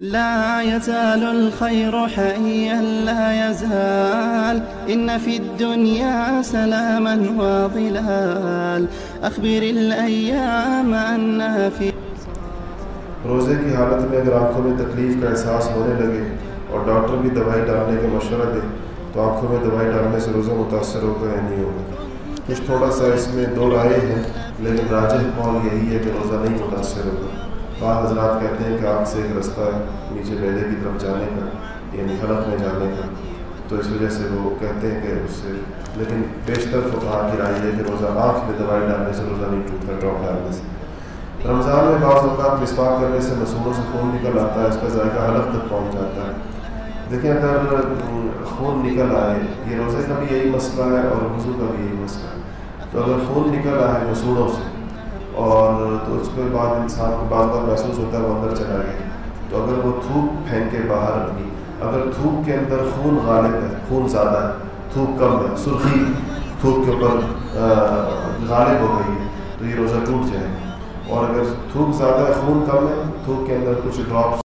لا يزال الخير حيا لا يزال. إن في الدنيا سلاما وظلال. أخبر الأيام أنها في روزے کی حالت میں اگر آنکھوں میں تکلیف کا احساس ہونے لگے اور ڈاکٹر بھی دوائی ڈالنے کا مشورہ دے، تو آنکھوں میں دوائی ڈالنے سے روزہ متاثر ہوگا یا نہیں ہوگا۔ کچھ تھوڑا سا اس میں دو رائے ہیں، لیکن راجہ قول یہی ہے کہ روزہ نہیں متاثر ہوگا۔ بعض حضرات کہتے ہیں کہ آنکھ سے ایک رستہ ہے نیچے میدے کی طرف جانے کا یعنی حلق میں جانے کا۔ تو اس وجہ سے وہ کہتے ہیں کہ اس سے، لیکن بیشتر فقہ کی رائے ہے کہ روزہ آنکھ میں دوائی ڈالنے سے روزہ نہیں ٹوٹتا، ڈراپ ڈالنے سے۔ رمضان میں بعض اوقات مسواک کرنے سے مسوڑوں سے خون نکل آتا ہے، اس کا ذائقہ حلق تک پہنچ جاتا ہے۔ دیکھیں اگر خون نکل آئے، یہ روزے کا بھی یہی مسئلہ ہے اور وضو کا بھی یہی مسئلہ ہے۔ تو اگر خون نکل آئے مسوڑوں سے اور تو اس کے بعد انسان کو بار بار محسوس ہوتا ہے وہ اندر چلا گیا۔ تو اگر وہ تھوک پھینک کے باہر اپنی، اگر تھوک کے اندر خون غالب ہے، خون زیادہ ہے تھوک کم ہے، سرخی تھوک کے اوپر غالب ہو گئی ہے، تو یہ روزہ ٹوٹ جائے گا۔ اور اگر تھوک زیادہ ہے، خون کم ہے تھوک کے اندر کچھ ڈراپس